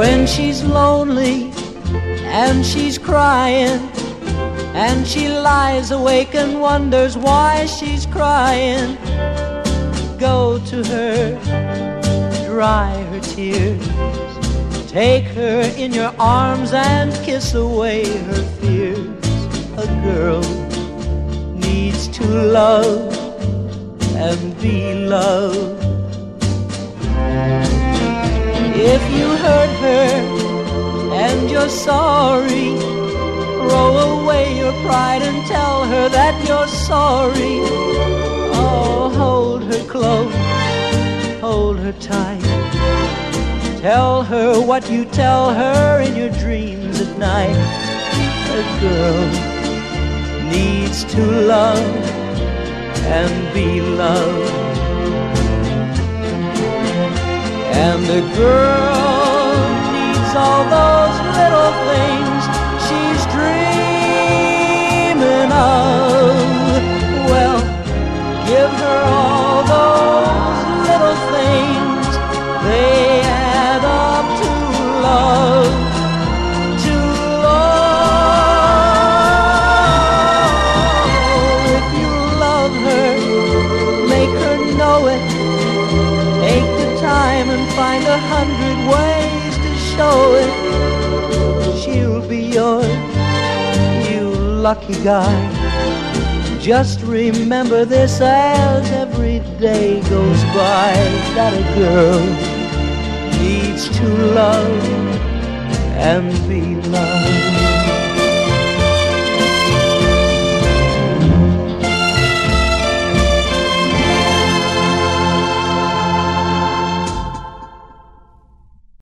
When she's lonely and she's crying and she lies awake and wonders why she's crying, go to her, dry her tears. Take her in your arms and kiss away her fears. A girl needs to love and be loved. Sorry, throw away your pride and tell her that you're sorry. Oh, hold her close, hold her tight. Tell her what you tell her in your dreams at night. A girl needs to love and be loved. And a girl needs all those Take the time and find a hundred ways to show it. She'll be yours, you lucky guy. Just remember this as every day goes by that a girl needs to love and be loved.